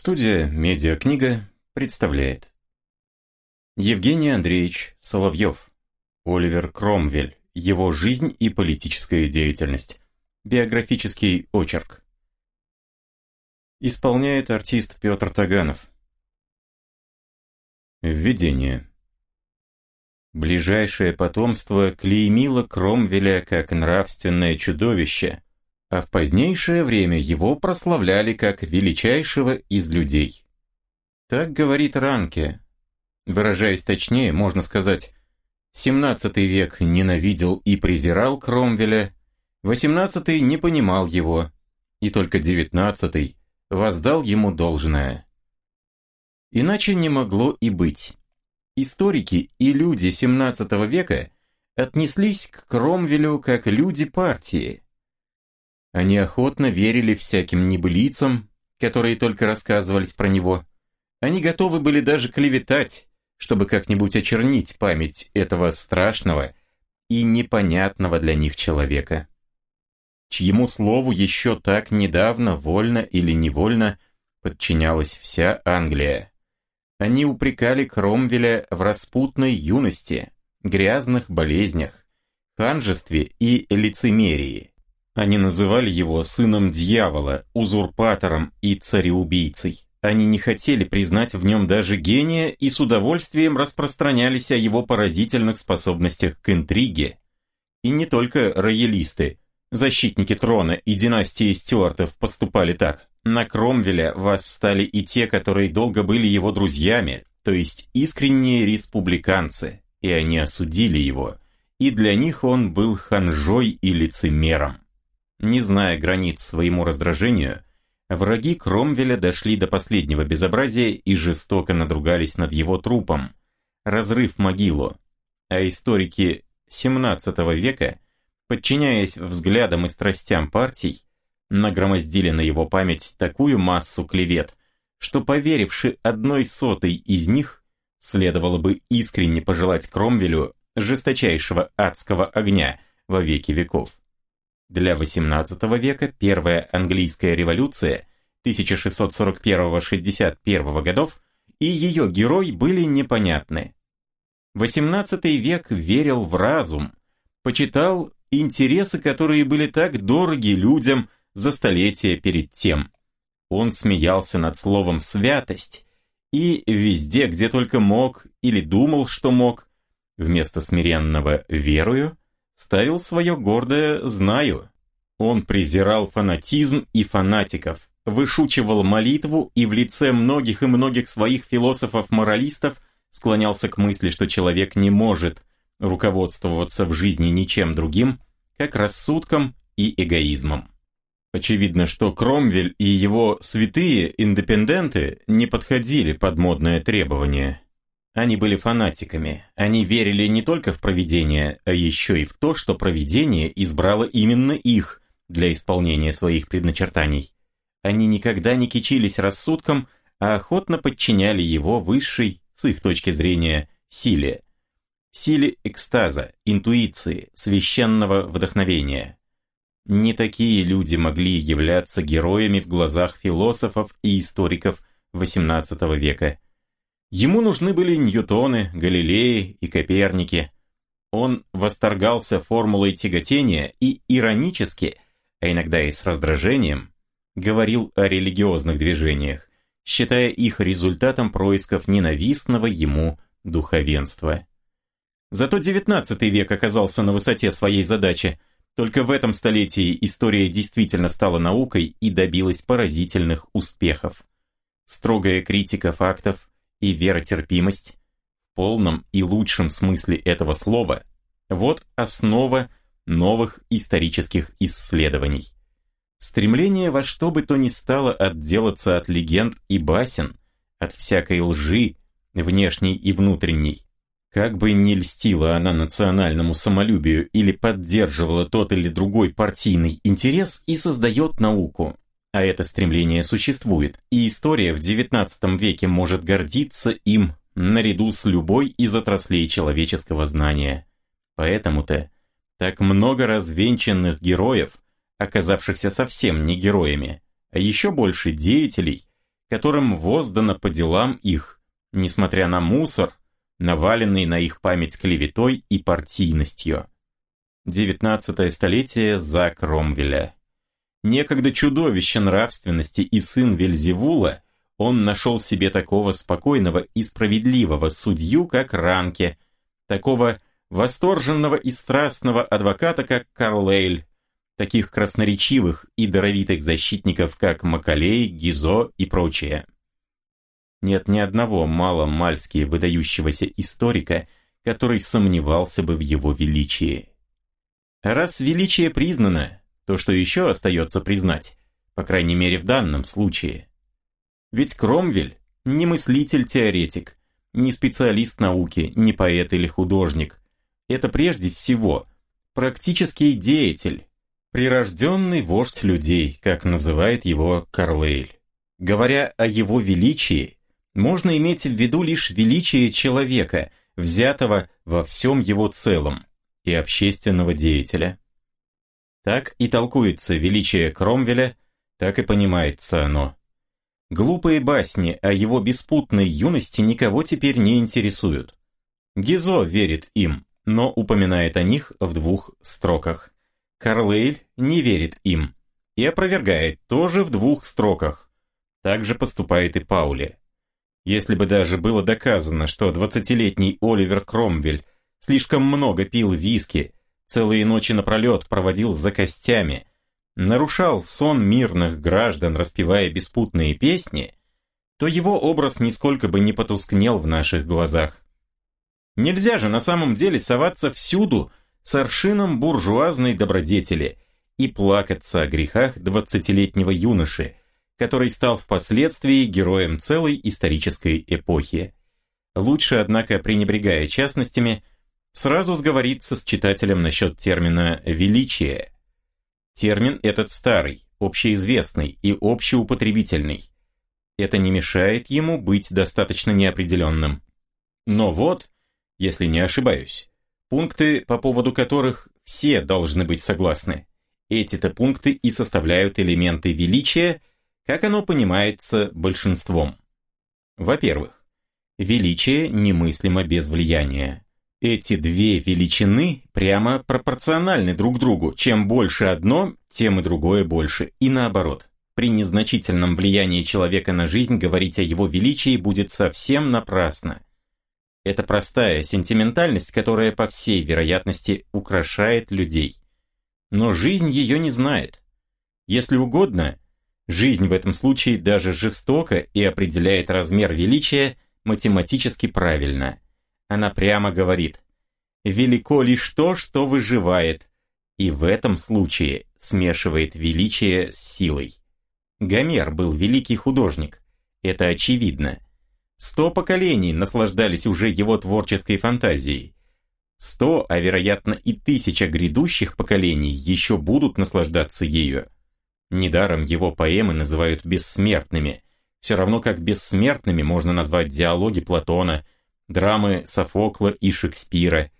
Студия «Медиакнига» представляет. Евгений Андреевич Соловьев. Оливер Кромвель. Его жизнь и политическая деятельность. Биографический очерк. Исполняет артист Петр Таганов. Введение. Ближайшее потомство клеймило Кромвеля как нравственное чудовище – а в позднейшее время его прославляли как величайшего из людей. Так говорит Ранке. Выражаясь точнее, можно сказать, 17 век ненавидел и презирал Кромвеля, 18 не понимал его, и только 19 воздал ему должное. Иначе не могло и быть. Историки и люди 17 века отнеслись к Кромвелю как люди партии – они охотно верили всяким небылицам, которые только рассказывались про него. Они готовы были даже клеветать, чтобы как-нибудь очернить память этого страшного и непонятного для них человека. Чьему слову еще так недавно, вольно или невольно, подчинялась вся Англия. Они упрекали Кромвеля в распутной юности, грязных болезнях, ханжестве и лицемерии, они называли его сыном дьявола, узурпатором и цареубийцей. Они не хотели признать в нем даже гения и с удовольствием распространялись о его поразительных способностях к интриге. И не только роялисты, защитники трона и династии Стюартов поступали так. На Кромвеля восстали и те, которые долго были его друзьями, то есть искренние республиканцы, и они осудили его, и для них он был ханжой и лицемером. Не зная границ своему раздражению, враги Кромвеля дошли до последнего безобразия и жестоко надругались над его трупом, разрыв могилу. А историки XVII века, подчиняясь взглядам и страстям партий, нагромоздили на его память такую массу клевет, что поверивши одной сотой из них, следовало бы искренне пожелать Кромвелю жесточайшего адского огня во веки веков. Для XVIII века первая английская революция 1641-61 годов и ее герой были непонятны. XVIII век верил в разум, почитал интересы, которые были так дороги людям за столетия перед тем. Он смеялся над словом «святость» и везде, где только мог или думал, что мог, вместо смиренного «верую» ставил свое гордое «знаю». Он презирал фанатизм и фанатиков, вышучивал молитву и в лице многих и многих своих философов-моралистов склонялся к мысли, что человек не может руководствоваться в жизни ничем другим, как рассудком и эгоизмом. Очевидно, что Кромвель и его святые индепенденты не подходили под модное требование – они были фанатиками. Они верили не только в провидение, а еще и в то, что провидение избрало именно их для исполнения своих предначертаний. Они никогда не кичились рассудком, а охотно подчиняли его высшей, с их точки зрения, силе. Силе экстаза, интуиции, священного вдохновения. Не такие люди могли являться героями в глазах философов и историков XVIII века – Ему нужны были Ньютоны, Галилеи и Коперники. Он восторгался формулой тяготения и иронически, а иногда и с раздражением, говорил о религиозных движениях, считая их результатом происков ненавистного ему духовенства. Зато XIX век оказался на высоте своей задачи. Только в этом столетии история действительно стала наукой и добилась поразительных успехов. Строгая критика фактов, и веротерпимость в полном и лучшем смысле этого слова – вот основа новых исторических исследований. Стремление во что бы то ни стало отделаться от легенд и басен, от всякой лжи, внешней и внутренней. Как бы ни льстила она национальному самолюбию или поддерживала тот или другой партийный интерес и создает науку, а это стремление существует, и история в XIX веке может гордиться им наряду с любой из отраслей человеческого знания. Поэтому-то так много развенчанных героев, оказавшихся совсем не героями, а еще больше деятелей, которым воздано по делам их, несмотря на мусор, наваленный на их память клеветой и партийностью. 19 столетие за Кромвеля некогда чудовище нравственности и сын Вельзевула, он нашел себе такого спокойного и справедливого судью, как Ранке, такого восторженного и страстного адвоката, как Карлейль, таких красноречивых и даровитых защитников, как Макалей, Гизо и прочее. Нет ни одного маломальски выдающегося историка, который сомневался бы в его величии. Раз величие признано, то, что еще остается признать, по крайней мере в данном случае. Ведь Кромвель не мыслитель-теоретик, не специалист науки, не поэт или художник. Это прежде всего практический деятель, прирожденный вождь людей, как называет его Карлейль. Говоря о его величии, можно иметь в виду лишь величие человека, взятого во всем его целом, и общественного деятеля, так и толкуется величие Кромвеля, так и понимается оно. Глупые басни о его беспутной юности никого теперь не интересуют. Гизо верит им, но упоминает о них в двух строках. Карлейль не верит им и опровергает тоже в двух строках. Так же поступает и Пауле. Если бы даже было доказано, что 20-летний Оливер Кромвель слишком много пил виски целые ночи напролет проводил за костями, нарушал сон мирных граждан, распевая беспутные песни, то его образ нисколько бы не потускнел в наших глазах. Нельзя же на самом деле соваться всюду с аршином буржуазной добродетели и плакаться о грехах двадцатилетнего юноши, который стал впоследствии героем целой исторической эпохи. Лучше, однако, пренебрегая частностями – сразу сговориться с читателем насчет термина «величие». Термин этот старый, общеизвестный и общеупотребительный. Это не мешает ему быть достаточно неопределенным. Но вот, если не ошибаюсь, пункты, по поводу которых все должны быть согласны. Эти-то пункты и составляют элементы величия, как оно понимается большинством. Во-первых, величие немыслимо без влияния. Эти две величины прямо пропорциональны друг другу. Чем больше одно, тем и другое больше. И наоборот. При незначительном влиянии человека на жизнь говорить о его величии будет совсем напрасно. Это простая сентиментальность, которая, по всей вероятности, украшает людей. Но жизнь ее не знает. Если угодно, жизнь в этом случае даже жестока и определяет размер величия математически правильно – она прямо говорит, «Велико лишь то, что выживает», и в этом случае смешивает величие с силой. Гомер был великий художник, это очевидно. Сто поколений наслаждались уже его творческой фантазией. Сто, а вероятно и тысяча грядущих поколений еще будут наслаждаться ею. Недаром его поэмы называют бессмертными, все равно как бессмертными можно назвать диалоги Платона – драмы Софокла и Шекспира.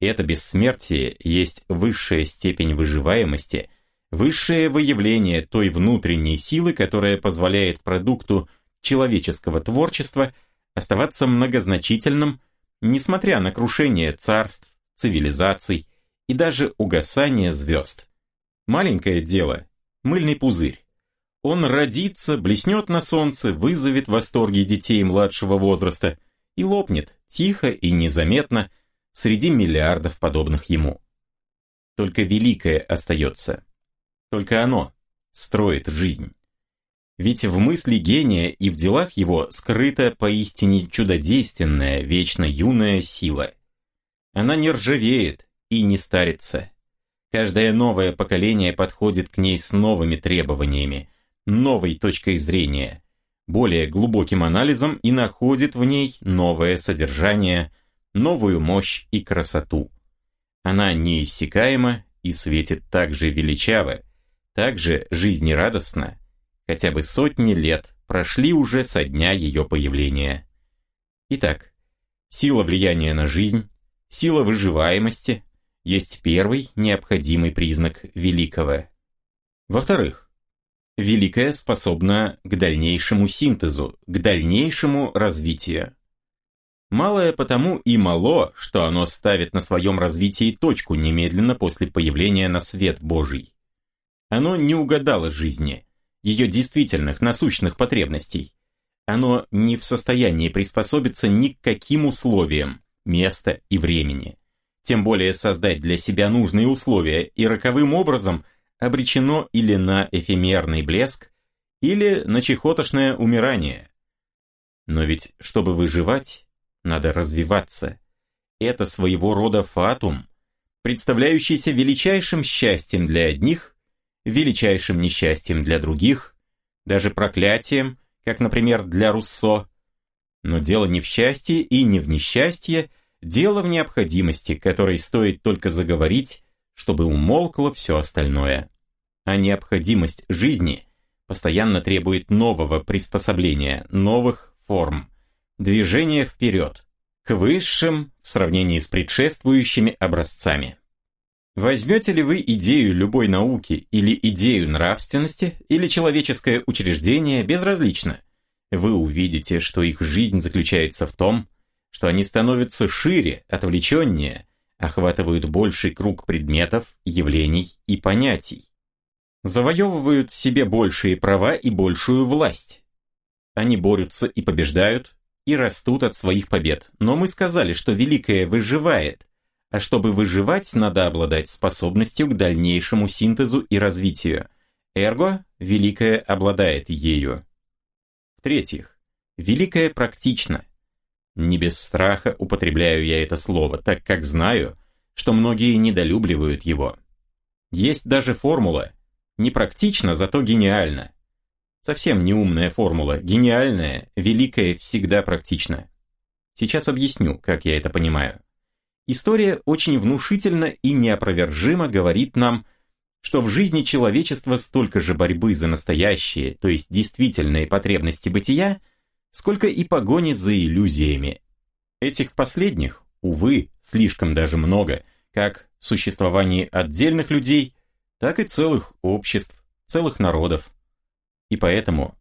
Это бессмертие есть высшая степень выживаемости, высшее выявление той внутренней силы, которая позволяет продукту человеческого творчества оставаться многозначительным, несмотря на крушение царств, цивилизаций и даже угасание звезд. Маленькое дело – мыльный пузырь. Он родится, блеснет на солнце, вызовет восторги детей младшего возраста – и лопнет, тихо и незаметно, среди миллиардов подобных ему. Только великое остается. Только оно строит жизнь. Ведь в мысли гения и в делах его скрыта поистине чудодейственная, вечно юная сила. Она не ржавеет и не старится. Каждое новое поколение подходит к ней с новыми требованиями, новой точкой зрения – более глубоким анализом и находит в ней новое содержание, новую мощь и красоту. Она неиссякаема и светит так же величаво, так же жизнерадостно, хотя бы сотни лет прошли уже со дня ее появления. Итак, сила влияния на жизнь, сила выживаемости есть первый необходимый признак великого. Во-вторых, великое способно к дальнейшему синтезу, к дальнейшему развитию. Малое потому и мало, что оно ставит на своем развитии точку немедленно после появления на свет Божий. Оно не угадало жизни, ее действительных, насущных потребностей. Оно не в состоянии приспособиться ни к каким условиям, места и времени. Тем более создать для себя нужные условия и роковым образом – обречено или на эфемерный блеск, или на чехотошное умирание. Но ведь, чтобы выживать, надо развиваться. Это своего рода фатум, представляющийся величайшим счастьем для одних, величайшим несчастьем для других, даже проклятием, как, например, для Руссо. Но дело не в счастье и не в несчастье, дело в необходимости, которой стоит только заговорить, чтобы умолкло все остальное. А необходимость жизни постоянно требует нового приспособления, новых форм, движения вперед, к высшим в сравнении с предшествующими образцами. Возьмете ли вы идею любой науки или идею нравственности или человеческое учреждение, безразлично, вы увидите, что их жизнь заключается в том, что они становятся шире, отвлеченнее, охватывают больший круг предметов, явлений и понятий, завоевывают себе большие права и большую власть. Они борются и побеждают, и растут от своих побед. Но мы сказали, что великое выживает, а чтобы выживать, надо обладать способностью к дальнейшему синтезу и развитию. Эрго – великое обладает ею. В-третьих, великое практично, не без страха употребляю я это слово, так как знаю, что многие недолюбливают его. Есть даже формула. Непрактично, зато гениально. Совсем не умная формула, гениальная, великая всегда практична. Сейчас объясню, как я это понимаю. История очень внушительно и неопровержимо говорит нам, что в жизни человечества столько же борьбы за настоящие, то есть действительные потребности бытия – сколько и погони за иллюзиями. Этих последних, увы, слишком даже много, как в существовании отдельных людей, так и целых обществ, целых народов. И поэтому,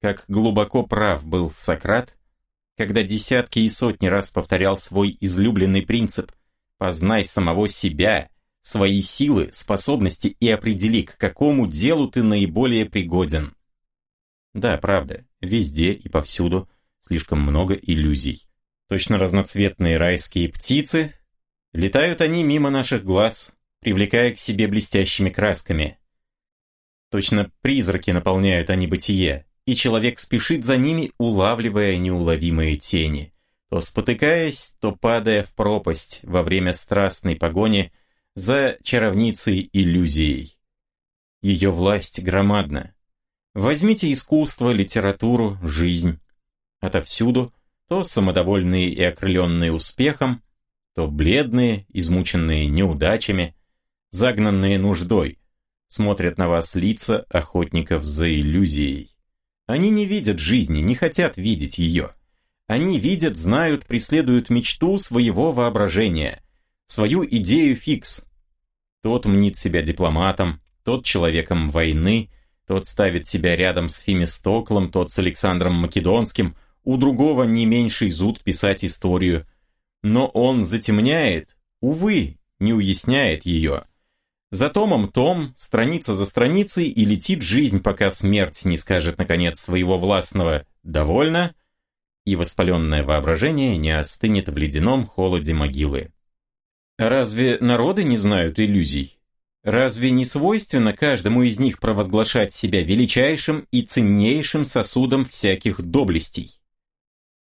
как глубоко прав был Сократ, когда десятки и сотни раз повторял свой излюбленный принцип «познай самого себя», свои силы, способности и определи, к какому делу ты наиболее пригоден. Да, правда, везде и повсюду слишком много иллюзий. Точно разноцветные райские птицы. Летают они мимо наших глаз, привлекая к себе блестящими красками. Точно призраки наполняют они бытие, и человек спешит за ними, улавливая неуловимые тени, то спотыкаясь, то падая в пропасть во время страстной погони за чаровницей-иллюзией. Ее власть громадна, Возьмите искусство, литературу, жизнь. Отовсюду то самодовольные и окрыленные успехом, то бледные, измученные неудачами, загнанные нуждой, смотрят на вас лица охотников за иллюзией. Они не видят жизни, не хотят видеть ее. Они видят, знают, преследуют мечту своего воображения, свою идею фикс. Тот мнит себя дипломатом, тот человеком войны – тот ставит себя рядом с Фимистоклом, тот с Александром Македонским, у другого не меньший зуд писать историю. Но он затемняет, увы, не уясняет ее. За томом том, страница за страницей, и летит жизнь, пока смерть не скажет, наконец, своего властного «довольно», и воспаленное воображение не остынет в ледяном холоде могилы. Разве народы не знают иллюзий? Разве не свойственно каждому из них провозглашать себя величайшим и ценнейшим сосудом всяких доблестей?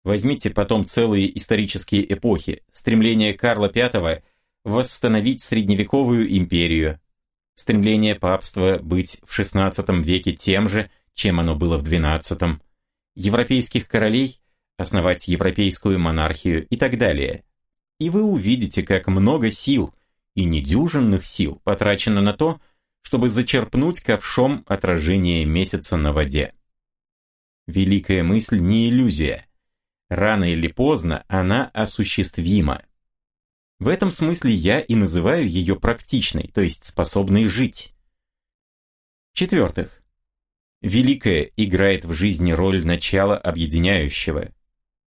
Возьмите потом целые исторические эпохи, стремление Карла V восстановить средневековую империю, стремление папства быть в XVI веке тем же, чем оно было в XII, европейских королей основать европейскую монархию и так далее. И вы увидите, как много сил – и недюжинных сил потрачено на то, чтобы зачерпнуть ковшом отражение месяца на воде. Великая мысль не иллюзия. Рано или поздно она осуществима. В этом смысле я и называю ее практичной, то есть способной жить. В-четвертых, Великая играет в жизни роль начала объединяющего.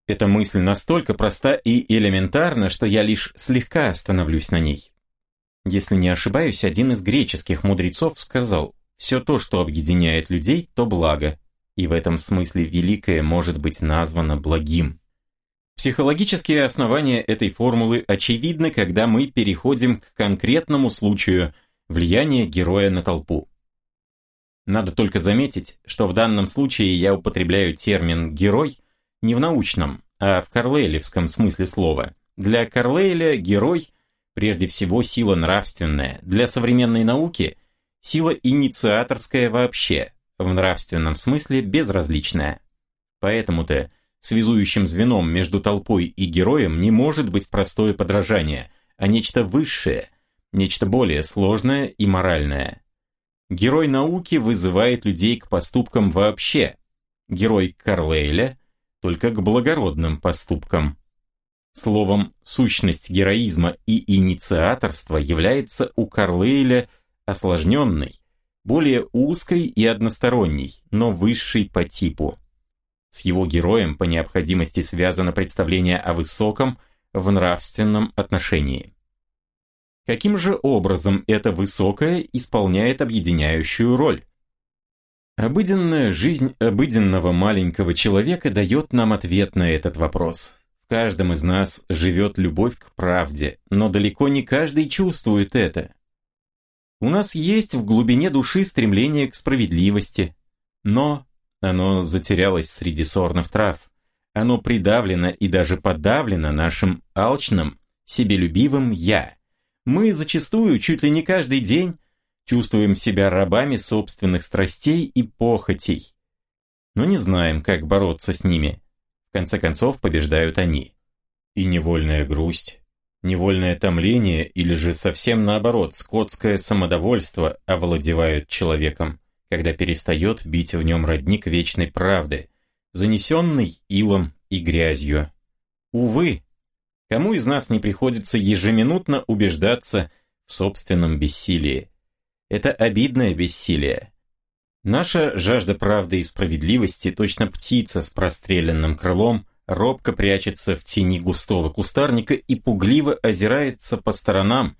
Эта мысль настолько проста и элементарна, что я лишь слегка остановлюсь на ней. Если не ошибаюсь, один из греческих мудрецов сказал «все то, что объединяет людей, то благо», и в этом смысле великое может быть названо благим. Психологические основания этой формулы очевидны, когда мы переходим к конкретному случаю влияния героя на толпу. Надо только заметить, что в данном случае я употребляю термин «герой» не в научном, а в карлейлевском смысле слова. Для Карлейля герой – прежде всего сила нравственная, для современной науки сила инициаторская вообще, в нравственном смысле безразличная. Поэтому-то связующим звеном между толпой и героем не может быть простое подражание, а нечто высшее, нечто более сложное и моральное. Герой науки вызывает людей к поступкам вообще, герой Карлейля – только к благородным поступкам. Словом, сущность героизма и инициаторства является у Карлейля осложненной, более узкой и односторонней, но высшей по типу. С его героем по необходимости связано представление о высоком в нравственном отношении. Каким же образом это высокое исполняет объединяющую роль? Обыденная жизнь обыденного маленького человека дает нам ответ на этот вопрос каждом из нас живет любовь к правде, но далеко не каждый чувствует это. У нас есть в глубине души стремление к справедливости, но оно затерялось среди сорных трав. Оно придавлено и даже подавлено нашим алчным, себелюбивым «я». Мы зачастую, чуть ли не каждый день, чувствуем себя рабами собственных страстей и похотей, но не знаем, как бороться с ними. В конце концов побеждают они. И невольная грусть, невольное томление или же совсем наоборот, скотское самодовольство овладевают человеком, когда перестает бить в нем родник вечной правды, занесенный илом и грязью. Увы, кому из нас не приходится ежеминутно убеждаться в собственном бессилии? Это обидное бессилие, Наша жажда правды и справедливости, точно птица с простреленным крылом, робко прячется в тени густого кустарника и пугливо озирается по сторонам,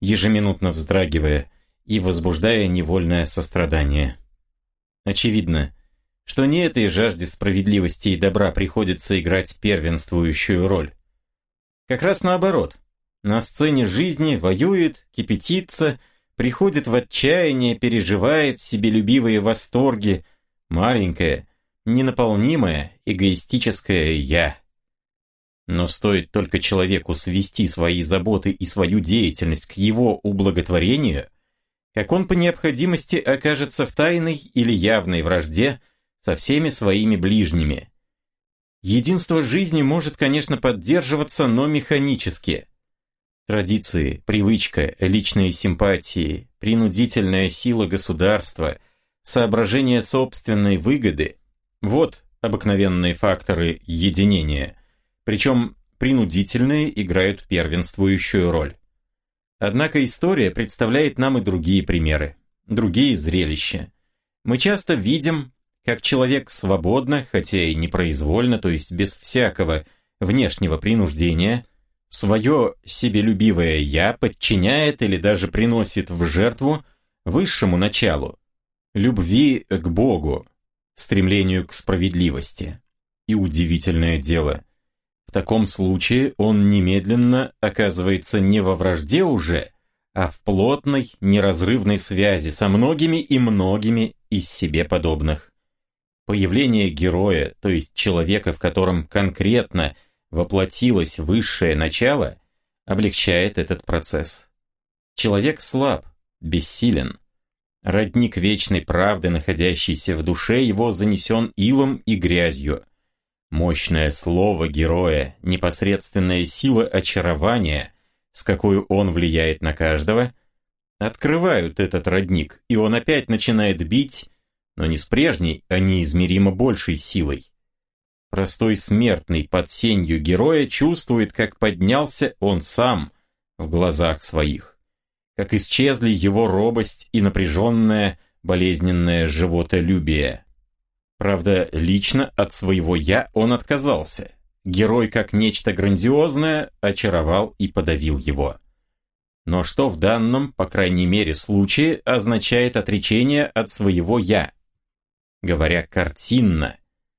ежеминутно вздрагивая и возбуждая невольное сострадание. Очевидно, что не этой жажде справедливости и добра приходится играть первенствующую роль. Как раз наоборот. На сцене жизни воюет, кипятится, приходит в отчаяние, переживает себелюбивые восторги, маленькое, ненаполнимое, эгоистическое «я». Но стоит только человеку свести свои заботы и свою деятельность к его ублаготворению, как он по необходимости окажется в тайной или явной вражде со всеми своими ближними. Единство жизни может, конечно, поддерживаться, но механически, Традиции, привычка, личные симпатии, принудительная сила государства, соображение собственной выгоды – вот обыкновенные факторы единения. Причем принудительные играют первенствующую роль. Однако история представляет нам и другие примеры, другие зрелища. Мы часто видим, как человек свободно, хотя и непроизвольно, то есть без всякого внешнего принуждения – Свое себелюбивое «я» подчиняет или даже приносит в жертву высшему началу, любви к Богу, стремлению к справедливости. И удивительное дело, в таком случае он немедленно оказывается не во вражде уже, а в плотной, неразрывной связи со многими и многими из себе подобных. Появление героя, то есть человека, в котором конкретно – воплотилось высшее начало, облегчает этот процесс. Человек слаб, бессилен. Родник вечной правды, находящийся в душе его, занесен илом и грязью. Мощное слово героя, непосредственная сила очарования, с какой он влияет на каждого, открывают этот родник, и он опять начинает бить, но не с прежней, а неизмеримо большей силой. Простой смертный под сенью героя чувствует, как поднялся он сам в глазах своих, как исчезли его робость и напряженное, болезненное животолюбие. Правда, лично от своего «я» он отказался. Герой, как нечто грандиозное, очаровал и подавил его. Но что в данном, по крайней мере, случае означает отречение от своего «я»? Говоря картинно,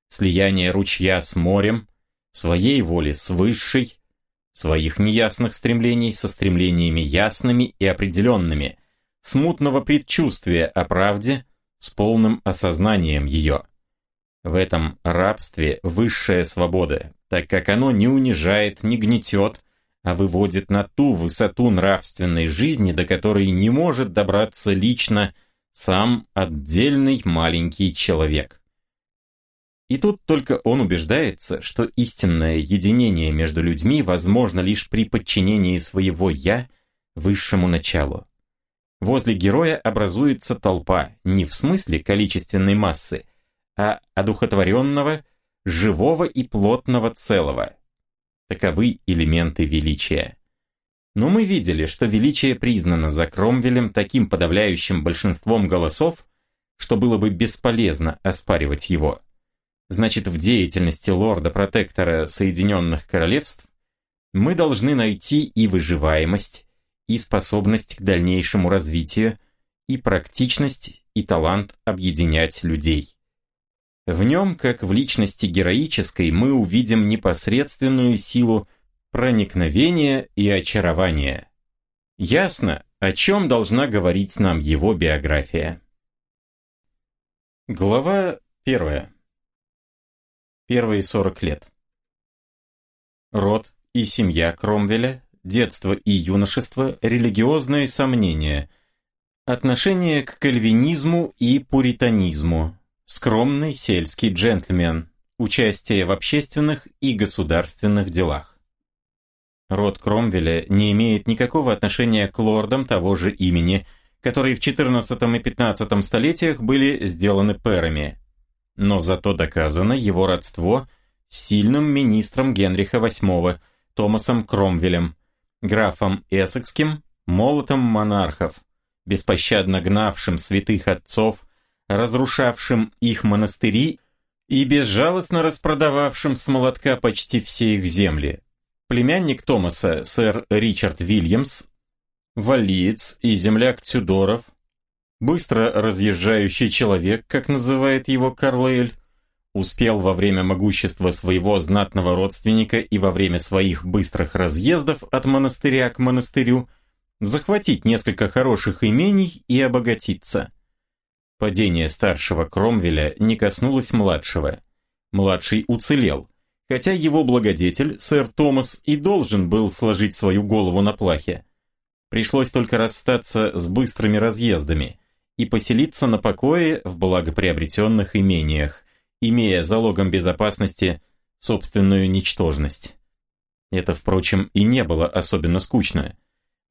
слияние ручья с морем, своей воли с высшей, своих неясных стремлений со стремлениями ясными и определенными, смутного предчувствия о правде с полным осознанием ее. В этом рабстве высшая свобода, так как оно не унижает, не гнетет, а выводит на ту высоту нравственной жизни, до которой не может добраться лично сам отдельный маленький человек. И тут только он убеждается, что истинное единение между людьми возможно лишь при подчинении своего «я» высшему началу. Возле героя образуется толпа не в смысле количественной массы, а одухотворенного, живого и плотного целого. Таковы элементы величия. Но мы видели, что величие признано за Кромвелем таким подавляющим большинством голосов, что было бы бесполезно оспаривать его значит в деятельности лорда-протектора Соединенных Королевств, мы должны найти и выживаемость, и способность к дальнейшему развитию, и практичность, и талант объединять людей. В нем, как в личности героической, мы увидим непосредственную силу проникновения и очарования. Ясно, о чем должна говорить нам его биография. Глава первая первые 40 лет. Род и семья Кромвеля, детство и юношество, религиозные сомнения, отношение к кальвинизму и пуританизму, скромный сельский джентльмен, участие в общественных и государственных делах. Род Кромвеля не имеет никакого отношения к лордам того же имени, которые в XIV и XV столетиях были сделаны пэрами но зато доказано его родство с сильным министром Генриха VIII Томасом Кромвелем, графом Эссекским, молотом монархов, беспощадно гнавшим святых отцов, разрушавшим их монастыри и безжалостно распродававшим с молотка почти все их земли. Племянник Томаса, сэр Ричард Вильямс, валиец и земляк Тюдоров, Быстро разъезжающий человек, как называет его Карлейль, успел во время могущества своего знатного родственника и во время своих быстрых разъездов от монастыря к монастырю захватить несколько хороших имений и обогатиться. Падение старшего Кромвеля не коснулось младшего. Младший уцелел, хотя его благодетель, сэр Томас, и должен был сложить свою голову на плахе. Пришлось только расстаться с быстрыми разъездами – и поселиться на покое в благоприобретенных имениях, имея залогом безопасности собственную ничтожность. Это, впрочем, и не было особенно скучно.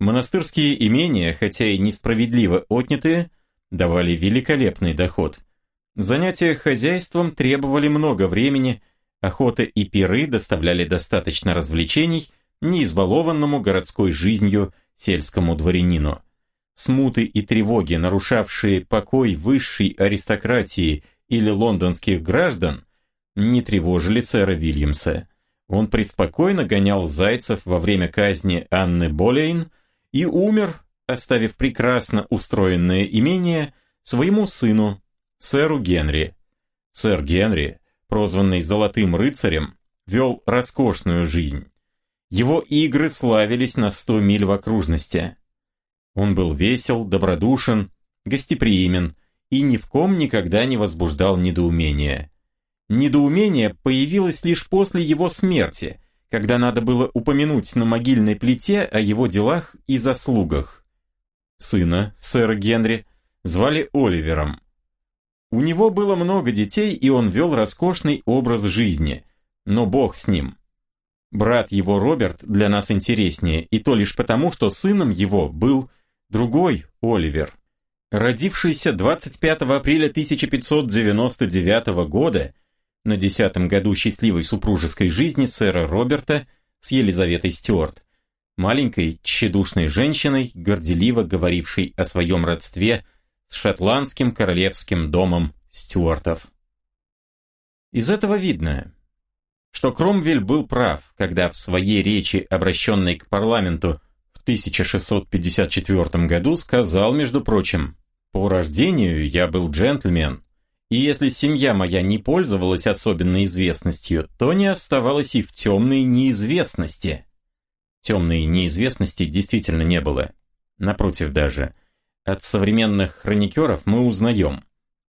Монастырские имения, хотя и несправедливо отнятые, давали великолепный доход. Занятия хозяйством требовали много времени, охота и пиры доставляли достаточно развлечений неизбалованному городской жизнью сельскому дворянину – смуты и тревоги, нарушавшие покой высшей аристократии или лондонских граждан, не тревожили сэра Вильямса. Он преспокойно гонял зайцев во время казни Анны Болейн и умер, оставив прекрасно устроенное имение своему сыну, сэру Генри. Сэр Генри, прозванный «Золотым рыцарем», вел роскошную жизнь. Его игры славились на 100 миль в окружности – он был весел, добродушен, гостеприимен и ни в ком никогда не возбуждал недоумения. Недоумение появилось лишь после его смерти, когда надо было упомянуть на могильной плите о его делах и заслугах. Сына, сэра Генри, звали Оливером. У него было много детей, и он вел роскошный образ жизни, но бог с ним. Брат его Роберт для нас интереснее, и то лишь потому, что сыном его был Другой, Оливер, родившийся 25 апреля 1599 года, на десятом году счастливой супружеской жизни сэра Роберта с Елизаветой Стюарт, маленькой, тщедушной женщиной, горделиво говорившей о своем родстве с шотландским королевским домом Стюартов. Из этого видно, что Кромвель был прав, когда в своей речи, обращенной к парламенту 1654 году сказал, между прочим, «По рождению я был джентльмен, и если семья моя не пользовалась особенной известностью, то не оставалось и в темной неизвестности». Темной неизвестности действительно не было. Напротив даже. От современных хроникеров мы узнаем,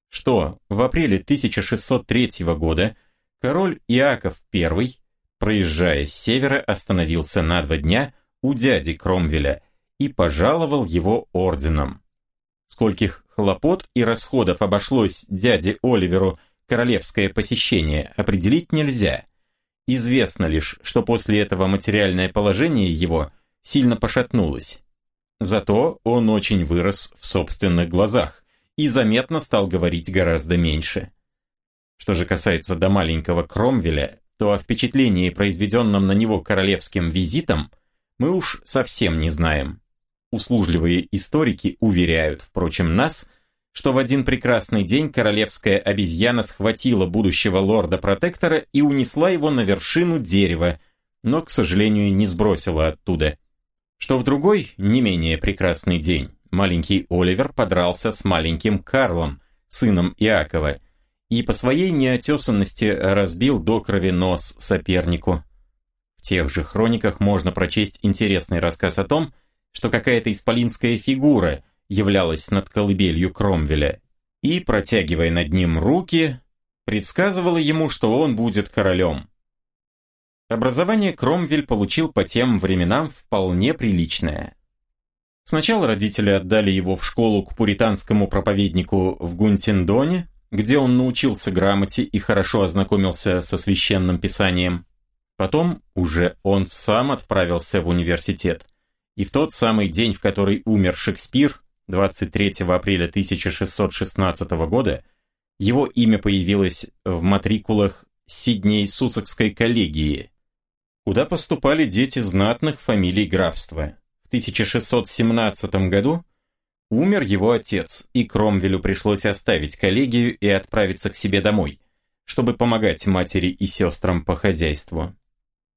что в апреле 1603 года король Иаков I, проезжая с севера, остановился на два дня – у дяди Кромвеля и пожаловал его орденом. Скольких хлопот и расходов обошлось дяде Оливеру королевское посещение, определить нельзя. Известно лишь, что после этого материальное положение его сильно пошатнулось. Зато он очень вырос в собственных глазах и заметно стал говорить гораздо меньше. Что же касается до маленького Кромвеля, то о впечатлении, произведенном на него королевским визитом, мы уж совсем не знаем. Услужливые историки уверяют, впрочем, нас, что в один прекрасный день королевская обезьяна схватила будущего лорда-протектора и унесла его на вершину дерева, но, к сожалению, не сбросила оттуда. Что в другой, не менее прекрасный день, маленький Оливер подрался с маленьким Карлом, сыном Иакова, и по своей неотесанности разбил до крови нос сопернику. В тех же хрониках можно прочесть интересный рассказ о том, что какая-то исполинская фигура являлась над колыбелью Кромвеля и, протягивая над ним руки, предсказывала ему, что он будет королем. Образование Кромвель получил по тем временам вполне приличное. Сначала родители отдали его в школу к пуританскому проповеднику в Гунтиндоне, где он научился грамоте и хорошо ознакомился со священным писанием. Потом уже он сам отправился в университет. И в тот самый день, в который умер Шекспир, 23 апреля 1616 года, его имя появилось в матрикулах Сидней Сусокской коллегии, куда поступали дети знатных фамилий графства. В 1617 году умер его отец, и Кромвелю пришлось оставить коллегию и отправиться к себе домой, чтобы помогать матери и сестрам по хозяйству.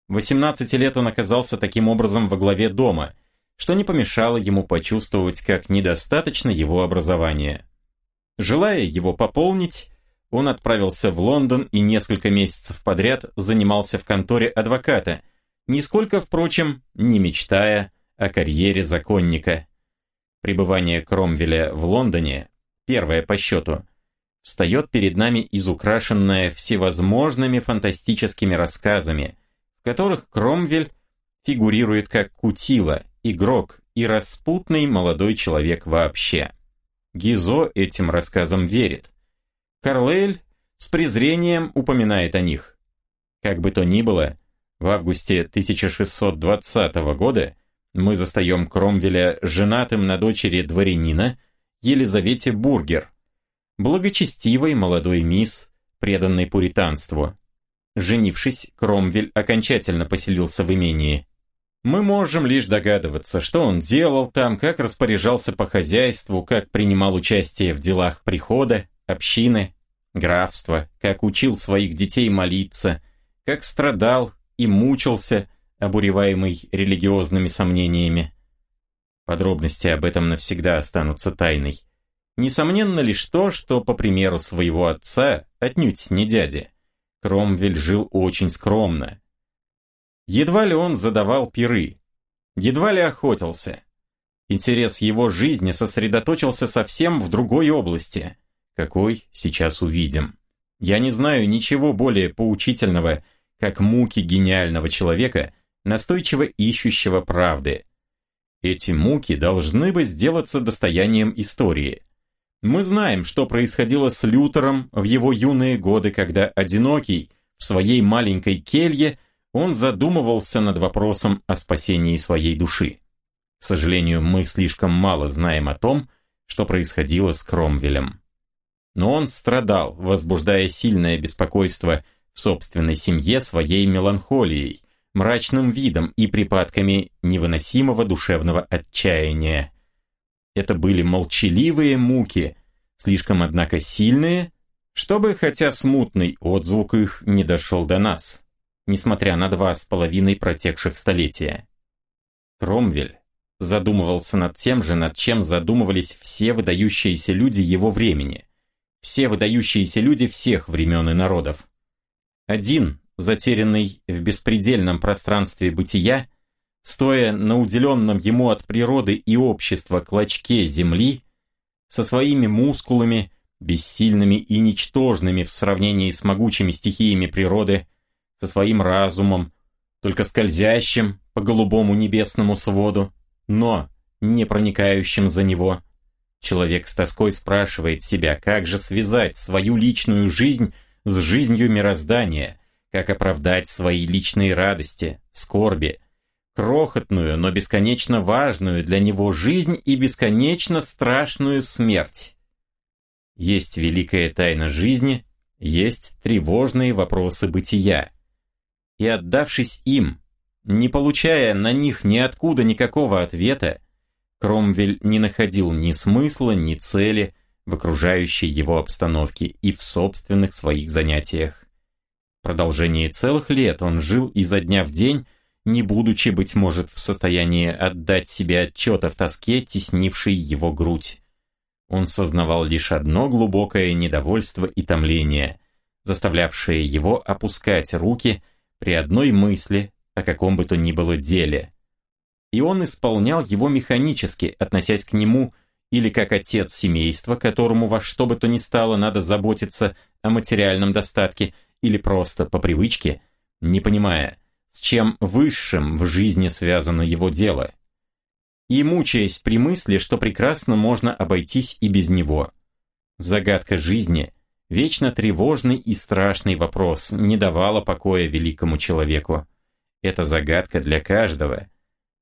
18 лет он оказался таким образом во главе дома, что не помешало ему почувствовать, как недостаточно его образования. Желая его пополнить, он отправился в Лондон и несколько месяцев подряд занимался в конторе адвоката, нисколько, впрочем, не мечтая о карьере законника. Пребывание Кромвеля в Лондоне, первое по счету, встает перед нами из украшенное всевозможными фантастическими рассказами – в которых Кромвель фигурирует как кутила, игрок и распутный молодой человек вообще. Гизо этим рассказам верит. Карлейль с презрением упоминает о них. Как бы то ни было, в августе 1620 года мы застаем Кромвеля женатым на дочери дворянина Елизавете Бургер, благочестивой молодой мисс, преданной пуританству. Женившись, Кромвель окончательно поселился в имении. Мы можем лишь догадываться, что он делал там, как распоряжался по хозяйству, как принимал участие в делах прихода, общины, графства, как учил своих детей молиться, как страдал и мучился, обуреваемый религиозными сомнениями. Подробности об этом навсегда останутся тайной. Несомненно лишь то, что, по примеру своего отца, отнюдь не дяди, Кромвель жил очень скромно. Едва ли он задавал пиры, едва ли охотился. Интерес его жизни сосредоточился совсем в другой области, какой сейчас увидим. Я не знаю ничего более поучительного, как муки гениального человека, настойчиво ищущего правды. Эти муки должны бы сделаться достоянием истории – мы знаем, что происходило с Лютером в его юные годы, когда одинокий, в своей маленькой келье, он задумывался над вопросом о спасении своей души. К сожалению, мы слишком мало знаем о том, что происходило с Кромвелем. Но он страдал, возбуждая сильное беспокойство в собственной семье своей меланхолией, мрачным видом и припадками невыносимого душевного отчаяния, это были молчаливые муки, слишком, однако, сильные, чтобы, хотя смутный отзвук их не дошел до нас, несмотря на два с половиной протекших столетия. Кромвель задумывался над тем же, над чем задумывались все выдающиеся люди его времени, все выдающиеся люди всех времен и народов. Один, затерянный в беспредельном пространстве бытия, стоя на уделенном ему от природы и общества клочке земли, со своими мускулами, бессильными и ничтожными в сравнении с могучими стихиями природы, со своим разумом, только скользящим по голубому небесному своду, но не проникающим за него. Человек с тоской спрашивает себя, как же связать свою личную жизнь с жизнью мироздания, как оправдать свои личные радости, скорби – крохотную, но бесконечно важную для него жизнь и бесконечно страшную смерть. Есть великая тайна жизни, есть тревожные вопросы бытия. И отдавшись им, не получая на них ниоткуда никакого ответа, Кромвель не находил ни смысла, ни цели в окружающей его обстановке и в собственных своих занятиях. В продолжении целых лет он жил изо дня в день, не будучи, быть может, в состоянии отдать себе отчета в тоске, теснившей его грудь. Он сознавал лишь одно глубокое недовольство и томление, заставлявшее его опускать руки при одной мысли о каком бы то ни было деле. И он исполнял его механически, относясь к нему или как отец семейства, которому во что бы то ни стало надо заботиться о материальном достатке, или просто по привычке, не понимая – с чем высшим в жизни связано его дело. И мучаясь при мысли, что прекрасно можно обойтись и без него. Загадка жизни, вечно тревожный и страшный вопрос, не давала покоя великому человеку. Это загадка для каждого.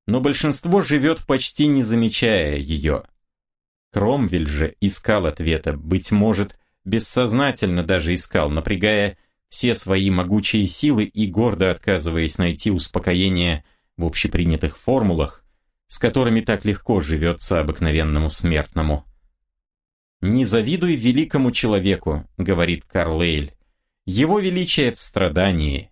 Но большинство живет почти не замечая ее. Кромвель же искал ответа, быть может, бессознательно даже искал, напрягая все свои могучие силы и гордо отказываясь найти успокоение в общепринятых формулах, с которыми так легко живется обыкновенному смертному. «Не завидуй великому человеку», — говорит Карлейль. «Его величие в страдании».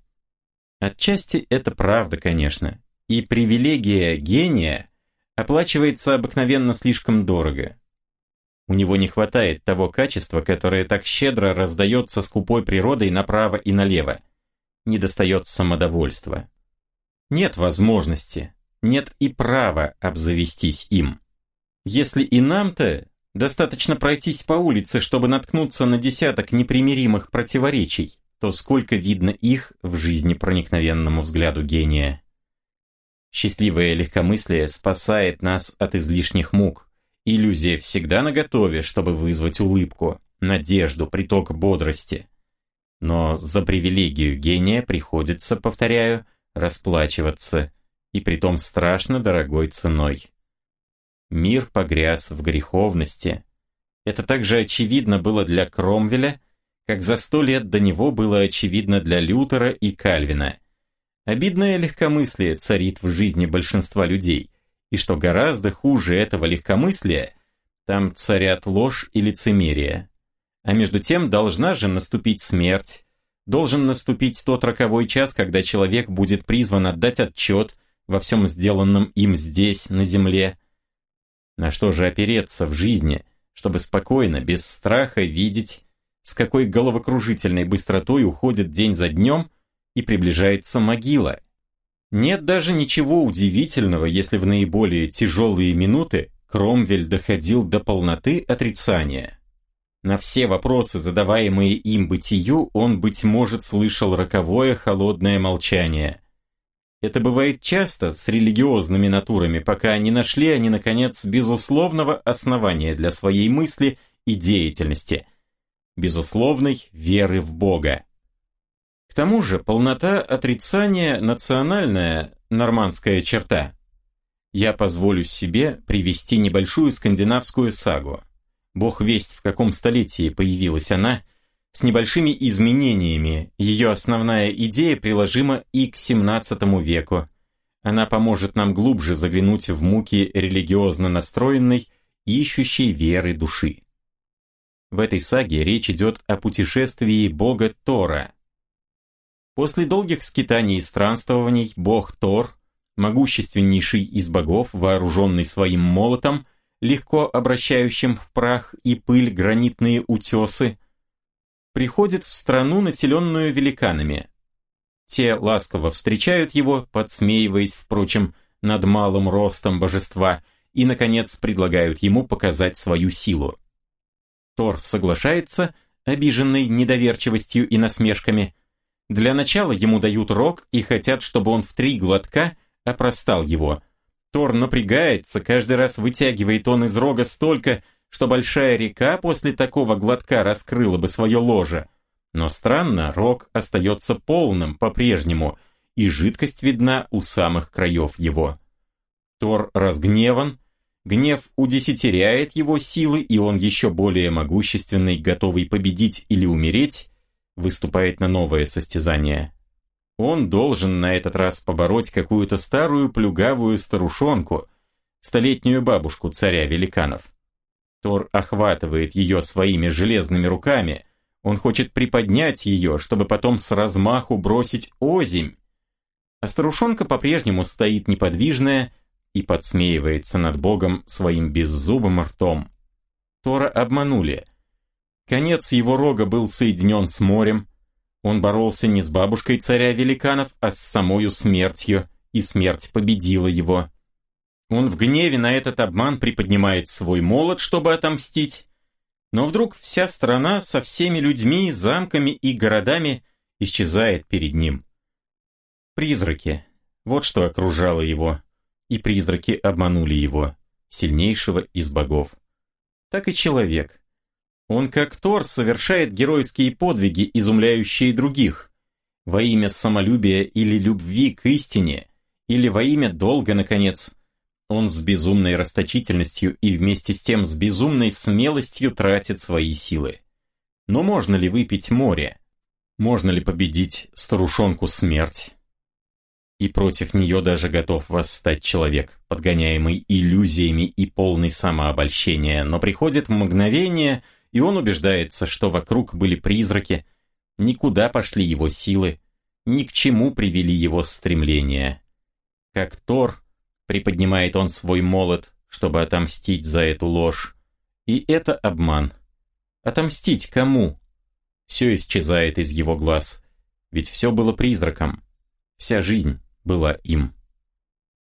Отчасти это правда, конечно, и привилегия гения оплачивается обыкновенно слишком дорого. У него не хватает того качества, которое так щедро раздается скупой природой направо и налево. Недостает самодовольства. Нет возможности, нет и права обзавестись им. Если и нам-то достаточно пройтись по улице, чтобы наткнуться на десяток непримиримых противоречий, то сколько видно их в жизни проникновенному взгляду гения. Счастливое легкомыслие спасает нас от излишних мук, Иллюзия всегда наготове, чтобы вызвать улыбку, надежду, приток бодрости. Но за привилегию гения приходится, повторяю, расплачиваться, и притом страшно дорогой ценой. Мир погряз в греховности. Это также очевидно было для Кромвеля, как за сто лет до него было очевидно для Лютера и Кальвина. Обидное легкомыслие царит в жизни большинства людей – и что гораздо хуже этого легкомыслия, там царят ложь и лицемерие. А между тем должна же наступить смерть, должен наступить тот роковой час, когда человек будет призван отдать отчет во всем сделанном им здесь, на земле. На что же опереться в жизни, чтобы спокойно, без страха видеть, с какой головокружительной быстротой уходит день за днем и приближается могила – нет даже ничего удивительного, если в наиболее тяжелые минуты Кромвель доходил до полноты отрицания. На все вопросы, задаваемые им бытию, он, быть может, слышал роковое холодное молчание. Это бывает часто с религиозными натурами, пока не нашли они, наконец, безусловного основания для своей мысли и деятельности, безусловной веры в Бога. К тому же полнота отрицания – национальная нормандская черта. Я позволю себе привести небольшую скандинавскую сагу. Бог весть, в каком столетии появилась она, с небольшими изменениями. Ее основная идея приложима и к XVII веку. Она поможет нам глубже заглянуть в муки религиозно настроенной, ищущей веры души. В этой саге речь идет о путешествии бога Тора – После долгих скитаний и странствований бог Тор, могущественнейший из богов, вооруженный своим молотом, легко обращающим в прах и пыль гранитные утесы, приходит в страну, населенную великанами. Те ласково встречают его, подсмеиваясь, впрочем, над малым ростом божества, и, наконец, предлагают ему показать свою силу. Тор соглашается, обиженный недоверчивостью и насмешками, для начала ему дают рог и хотят, чтобы он в три глотка опростал его. Тор напрягается, каждый раз вытягивает он из рога столько, что большая река после такого глотка раскрыла бы свое ложе. Но странно, рог остается полным по-прежнему, и жидкость видна у самых краев его. Тор разгневан, гнев удесятеряет его силы, и он еще более могущественный, готовый победить или умереть, выступает на новое состязание. Он должен на этот раз побороть какую-то старую плюгавую старушонку, столетнюю бабушку царя великанов. Тор охватывает ее своими железными руками. Он хочет приподнять ее, чтобы потом с размаху бросить озимь. А старушонка по-прежнему стоит неподвижная и подсмеивается над богом своим беззубым ртом. Тора обманули – Конец его рога был соединен с морем. Он боролся не с бабушкой царя великанов, а с самою смертью, и смерть победила его. Он в гневе на этот обман приподнимает свой молот, чтобы отомстить. Но вдруг вся страна со всеми людьми, замками и городами исчезает перед ним. Призраки. Вот что окружало его. И призраки обманули его, сильнейшего из богов. Так и человек. Он, как Тор, совершает геройские подвиги, изумляющие других. Во имя самолюбия или любви к истине, или во имя долга, наконец. Он с безумной расточительностью и вместе с тем с безумной смелостью тратит свои силы. Но можно ли выпить море? Можно ли победить старушонку смерть? И против нее даже готов восстать человек, подгоняемый иллюзиями и полный самообольщения, но приходит мгновение – и он убеждается, что вокруг были призраки, никуда пошли его силы, ни к чему привели его стремления. Как Тор, приподнимает он свой молот, чтобы отомстить за эту ложь. И это обман. Отомстить кому? Все исчезает из его глаз, ведь все было призраком. Вся жизнь была им.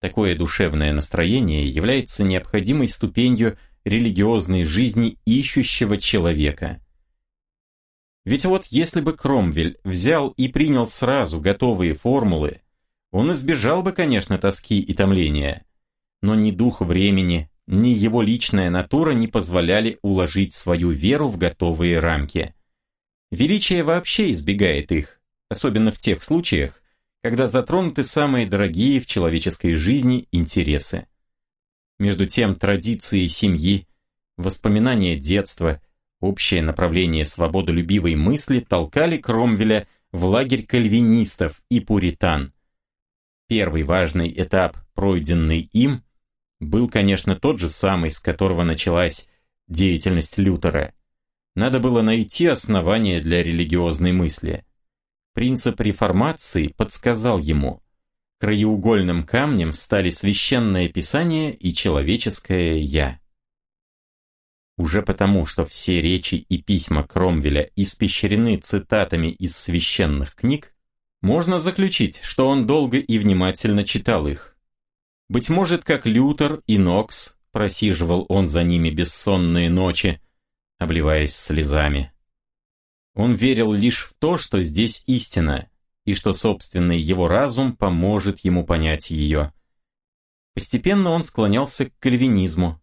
Такое душевное настроение является необходимой ступенью религиозной жизни ищущего человека. Ведь вот если бы Кромвель взял и принял сразу готовые формулы, он избежал бы, конечно, тоски и томления. Но ни дух времени, ни его личная натура не позволяли уложить свою веру в готовые рамки. Величие вообще избегает их, особенно в тех случаях, когда затронуты самые дорогие в человеческой жизни интересы. Между тем традиции семьи, воспоминания детства, общее направление свободолюбивой мысли толкали Кромвеля в лагерь кальвинистов и пуритан. Первый важный этап, пройденный им, был, конечно, тот же самый, с которого началась деятельность Лютера. Надо было найти основания для религиозной мысли. Принцип реформации подсказал ему – Краеугольным камнем стали священное писание и человеческое «я». Уже потому, что все речи и письма Кромвеля испещрены цитатами из священных книг, можно заключить, что он долго и внимательно читал их. Быть может, как Лютер и Нокс, просиживал он за ними бессонные ночи, обливаясь слезами. Он верил лишь в то, что здесь истина, и что собственный его разум поможет ему понять ее. Постепенно он склонялся к кальвинизму,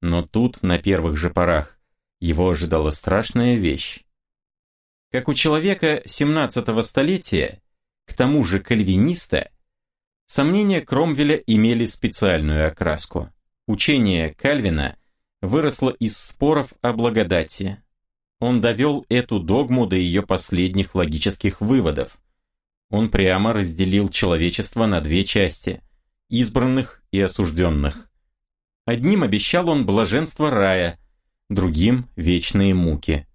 но тут, на первых же порах, его ожидала страшная вещь. Как у человека 17-го столетия, к тому же кальвиниста, сомнения Кромвеля имели специальную окраску. Учение Кальвина выросло из споров о благодати. Он довел эту догму до ее последних логических выводов. Он прямо разделил человечество на две части – избранных и осужденных. Одним обещал он блаженство рая, другим – вечные муки.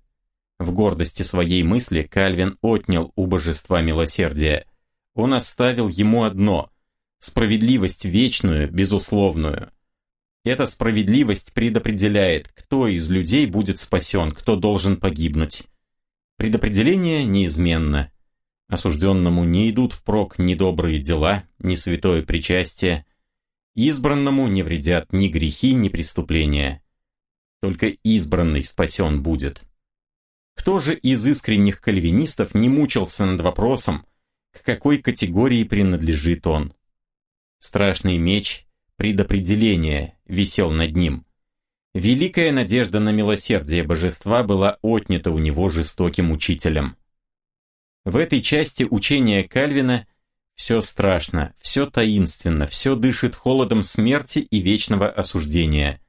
В гордости своей мысли Кальвин отнял у божества милосердия. Он оставил ему одно – справедливость вечную, безусловную – эта справедливость предопределяет, кто из людей будет спасен, кто должен погибнуть. Предопределение неизменно. Осужденному не идут впрок ни добрые дела, ни святое причастие. Избранному не вредят ни грехи, ни преступления. Только избранный спасен будет. Кто же из искренних кальвинистов не мучился над вопросом, к какой категории принадлежит он? Страшный меч предопределения висел над ним. Великая надежда на милосердие божества была отнята у него жестоким учителем. В этой части учения Кальвина все страшно, все таинственно, все дышит холодом смерти и вечного осуждения.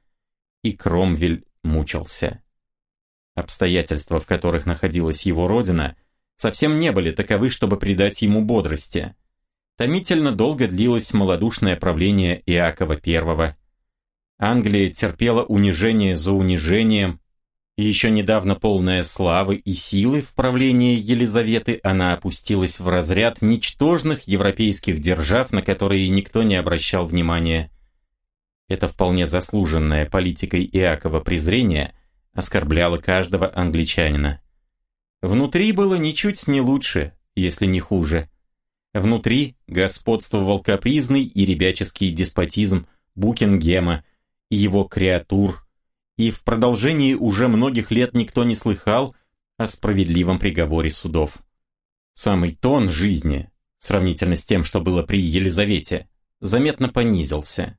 И Кромвель мучился. Обстоятельства, в которых находилась его родина, совсем не были таковы, чтобы придать ему бодрости. Томительно долго длилось малодушное правление Иакова I. Англия терпела унижение за унижением, и еще недавно полная славы и силы в правлении Елизаветы, она опустилась в разряд ничтожных европейских держав, на которые никто не обращал внимания. Это вполне заслуженное политикой Иакова презрение оскорбляло каждого англичанина. Внутри было ничуть не лучше, если не хуже. Внутри господствовал капризный и ребяческий деспотизм Букингема и его креатур – и в продолжении уже многих лет никто не слыхал о справедливом приговоре судов. Самый тон жизни, сравнительно с тем, что было при Елизавете, заметно понизился.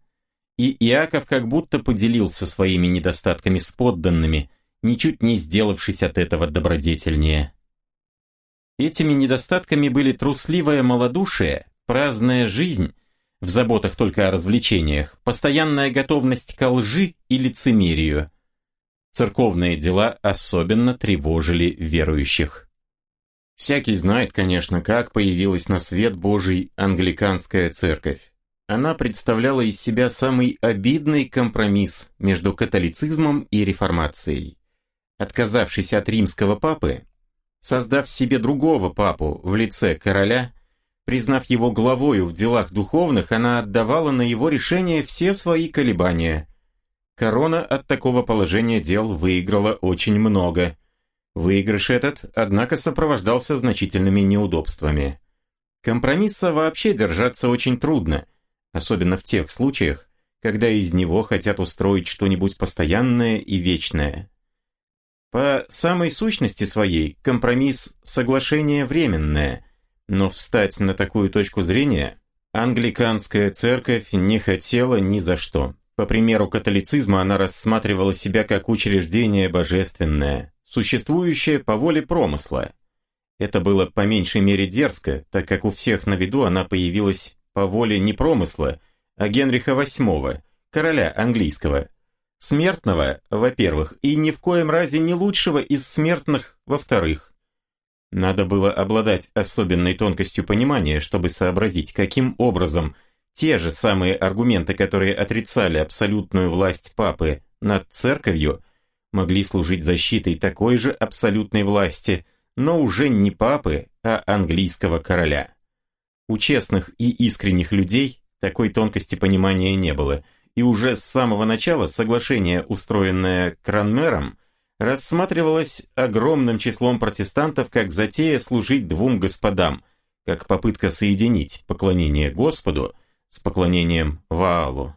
И Иаков как будто поделился своими недостатками с подданными, ничуть не сделавшись от этого добродетельнее. Этими недостатками были трусливое малодушие, праздная жизнь в заботах только о развлечениях, постоянная готовность ко лжи и лицемерию. Церковные дела особенно тревожили верующих. Всякий знает, конечно, как появилась на свет Божий англиканская церковь. Она представляла из себя самый обидный компромисс между католицизмом и реформацией. Отказавшись от римского папы, создав себе другого папу в лице короля, Признав его главою в делах духовных, она отдавала на его решение все свои колебания. Корона от такого положения дел выиграла очень много. Выигрыш этот, однако, сопровождался значительными неудобствами. Компромисса вообще держаться очень трудно, особенно в тех случаях, когда из него хотят устроить что-нибудь постоянное и вечное. По самой сущности своей компромисс – соглашение временное – но встать на такую точку зрения англиканская церковь не хотела ни за что. По примеру католицизма она рассматривала себя как учреждение божественное, существующее по воле промысла. Это было по меньшей мере дерзко, так как у всех на виду она появилась по воле не промысла, а Генриха VIII, короля английского. Смертного, во-первых, и ни в коем разе не лучшего из смертных, во-вторых. Надо было обладать особенной тонкостью понимания, чтобы сообразить, каким образом те же самые аргументы, которые отрицали абсолютную власть папы над церковью, могли служить защитой такой же абсолютной власти, но уже не папы, а английского короля. У честных и искренних людей такой тонкости понимания не было, и уже с самого начала соглашение, устроенное Кранмером, рассматривалась огромным числом протестантов как затея служить двум господам, как попытка соединить поклонение Господу с поклонением Ваалу.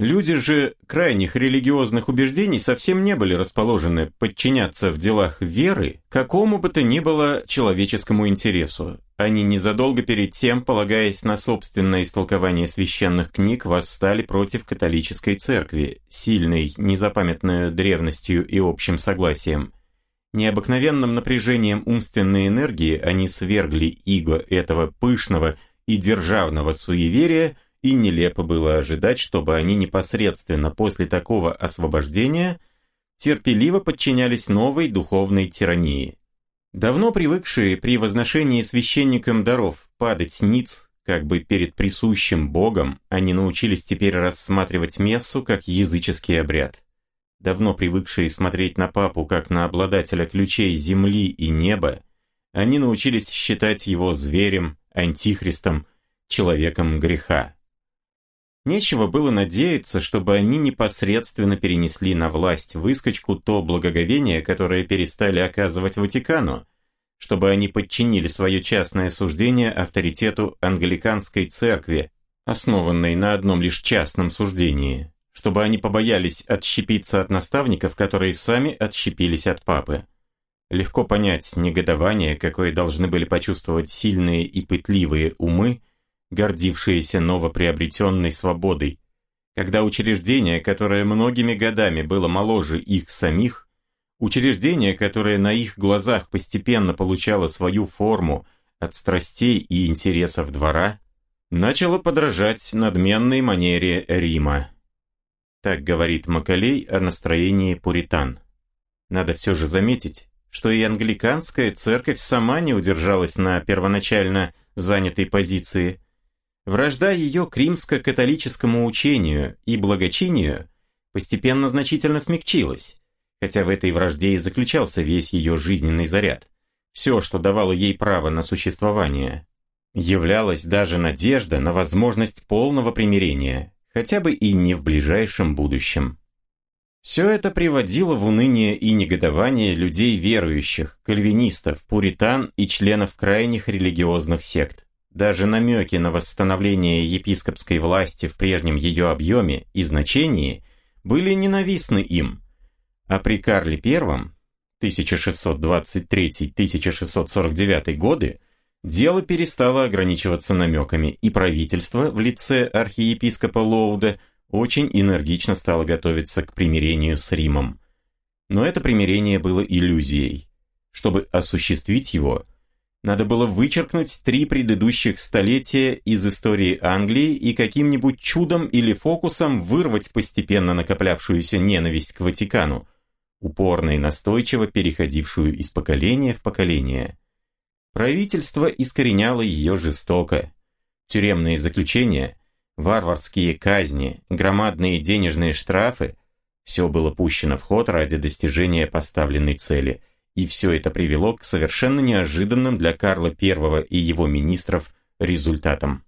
Люди же крайних религиозных убеждений совсем не были расположены подчиняться в делах веры какому бы то ни было человеческому интересу. Они незадолго перед тем, полагаясь на собственное истолкование священных книг, восстали против католической церкви, сильной незапамятной древностью и общим согласием. Необыкновенным напряжением умственной энергии они свергли иго этого пышного и державного суеверия – и нелепо было ожидать, чтобы они непосредственно после такого освобождения терпеливо подчинялись новой духовной тирании. Давно привыкшие при возношении священникам даров падать с ниц, как бы перед присущим Богом, они научились теперь рассматривать мессу как языческий обряд. Давно привыкшие смотреть на папу как на обладателя ключей земли и неба, они научились считать его зверем, антихристом, человеком греха. Нечего было надеяться, чтобы они непосредственно перенесли на власть выскочку то благоговение, которое перестали оказывать Ватикану, чтобы они подчинили свое частное суждение авторитету англиканской церкви, основанной на одном лишь частном суждении, чтобы они побоялись отщепиться от наставников, которые сами отщепились от папы. Легко понять негодование, какое должны были почувствовать сильные и пытливые умы, гордившиеся новоприобретенной свободой, когда учреждение, которое многими годами было моложе их самих, учреждение, которое на их глазах постепенно получало свою форму от страстей и интересов двора, начало подражать надменной манере Рима. Так говорит Макалей о настроении пуритан. Надо все же заметить, что и англиканская церковь сама не удержалась на первоначально занятой позиции – Вражда ее к римско-католическому учению и благочинию постепенно значительно смягчилась, хотя в этой вражде и заключался весь ее жизненный заряд. Все, что давало ей право на существование. Являлась даже надежда на возможность полного примирения, хотя бы и не в ближайшем будущем. Все это приводило в уныние и негодование людей верующих, кальвинистов, пуритан и членов крайних религиозных сект. Даже намеки на восстановление епископской власти в прежнем ее объеме и значении были ненавистны им, а при Карле I 1623-1649 годы дело перестало ограничиваться намеками, и правительство в лице архиепископа Лоуда очень энергично стало готовиться к примирению с Римом. Но это примирение было иллюзией. Чтобы осуществить его – надо было вычеркнуть три предыдущих столетия из истории Англии и каким-нибудь чудом или фокусом вырвать постепенно накоплявшуюся ненависть к Ватикану, упорно и настойчиво переходившую из поколения в поколение. Правительство искореняло ее жестоко. Тюремные заключения, варварские казни, громадные денежные штрафы – все было пущено в ход ради достижения поставленной цели – и все это привело к совершенно неожиданным для Карла I и его министров результатам.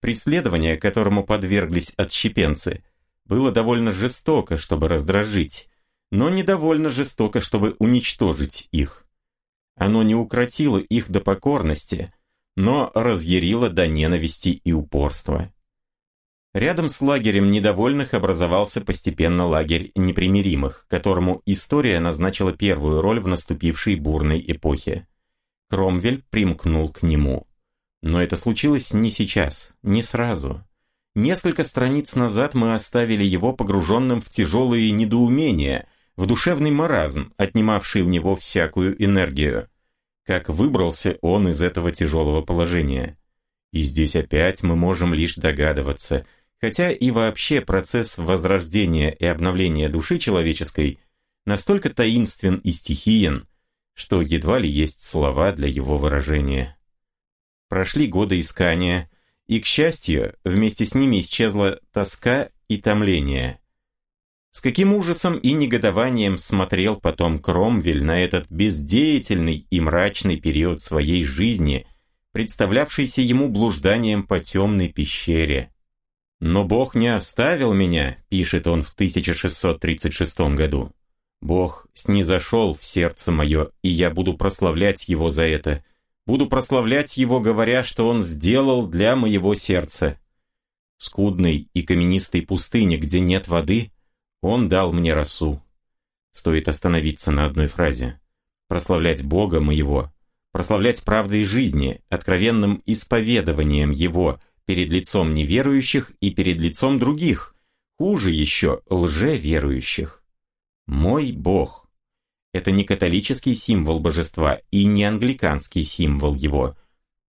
Преследование, которому подверглись отщепенцы, было довольно жестоко, чтобы раздражить, но недовольно жестоко, чтобы уничтожить их. Оно не укротило их до покорности, но разъярило до ненависти и упорства. Рядом с лагерем недовольных образовался постепенно лагерь непримиримых, которому история назначила первую роль в наступившей бурной эпохе. Кромвель примкнул к нему. Но это случилось не сейчас, не сразу. Несколько страниц назад мы оставили его погруженным в тяжелые недоумения, в душевный маразм, отнимавший у него всякую энергию. Как выбрался он из этого тяжелого положения? И здесь опять мы можем лишь догадываться – хотя и вообще процесс возрождения и обновления души человеческой настолько таинствен и стихиен, что едва ли есть слова для его выражения. Прошли годы искания, и, к счастью, вместе с ними исчезла тоска и томление. С каким ужасом и негодованием смотрел потом Кромвель на этот бездеятельный и мрачный период своей жизни, представлявшийся ему блужданием по темной пещере – «Но Бог не оставил меня», — пишет он в 1636 году. «Бог снизошел в сердце мое, и я буду прославлять Его за это. Буду прославлять Его, говоря, что Он сделал для моего сердца». В скудной и каменистой пустыне, где нет воды, Он дал мне росу. Стоит остановиться на одной фразе. «Прославлять Бога моего», прославлять правдой жизни, откровенным исповедованием Его, перед лицом неверующих и перед лицом других, хуже еще лжеверующих. Мой Бог. Это не католический символ божества и не англиканский символ его.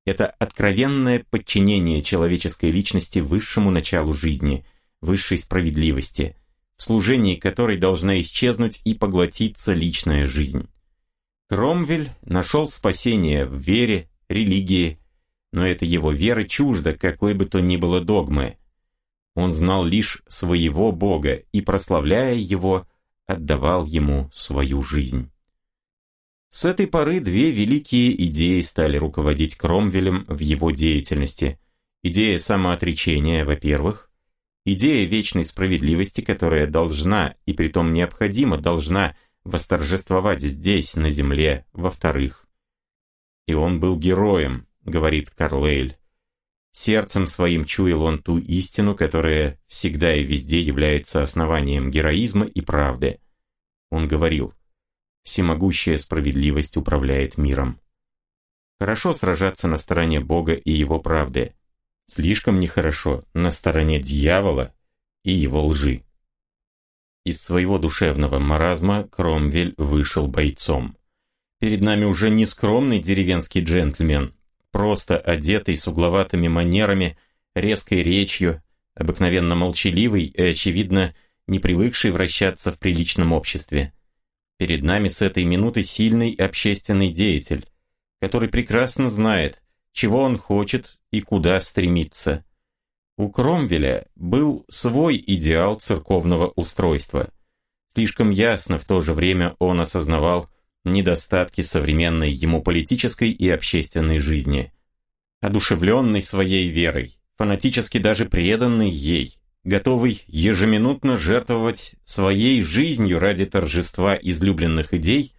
Это откровенное подчинение человеческой личности высшему началу жизни, высшей справедливости, в служении которой должна исчезнуть и поглотиться личная жизнь. Кромвель нашел спасение в вере, религии, но это его вера чужда какой бы то ни было догмы. Он знал лишь своего Бога и, прославляя его, отдавал ему свою жизнь. С этой поры две великие идеи стали руководить Кромвелем в его деятельности. Идея самоотречения, во-первых, идея вечной справедливости, которая должна и притом необходимо должна восторжествовать здесь, на земле, во-вторых. И он был героем, говорит Карлейль. Сердцем своим чуял он ту истину, которая всегда и везде является основанием героизма и правды. Он говорил: "Всемогущая справедливость управляет миром". Хорошо сражаться на стороне Бога и его правды. Слишком нехорошо на стороне дьявола и его лжи. Из своего душевного маразма Кромвель вышел бойцом. Перед нами уже не скромный деревенский джентльмен, просто одетый, с угловатыми манерами, резкой речью, обыкновенно молчаливый и, очевидно, не привыкший вращаться в приличном обществе. Перед нами с этой минуты сильный общественный деятель, который прекрасно знает, чего он хочет и куда стремится. У Кромвеля был свой идеал церковного устройства. Слишком ясно в то же время он осознавал, недостатки современной ему политической и общественной жизни. Одушевленный своей верой, фанатически даже преданный ей, готовый ежеминутно жертвовать своей жизнью ради торжества излюбленных идей,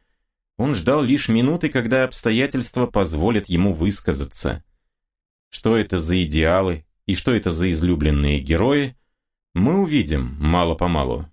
он ждал лишь минуты, когда обстоятельства позволят ему высказаться. Что это за идеалы и что это за излюбленные герои, мы увидим мало-помалу.